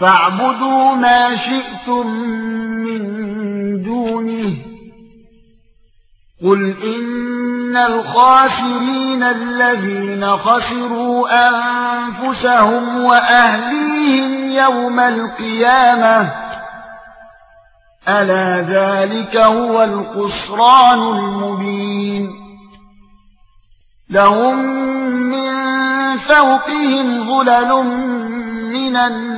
فاعبدوا ما شئتم من دونه. قل إن الخاسرين الذين خسروا أنفسهم وأهليهم يوم القيامة ألا ذلك هو الخسران المبين. لهم من فوقهم ظلل من النار.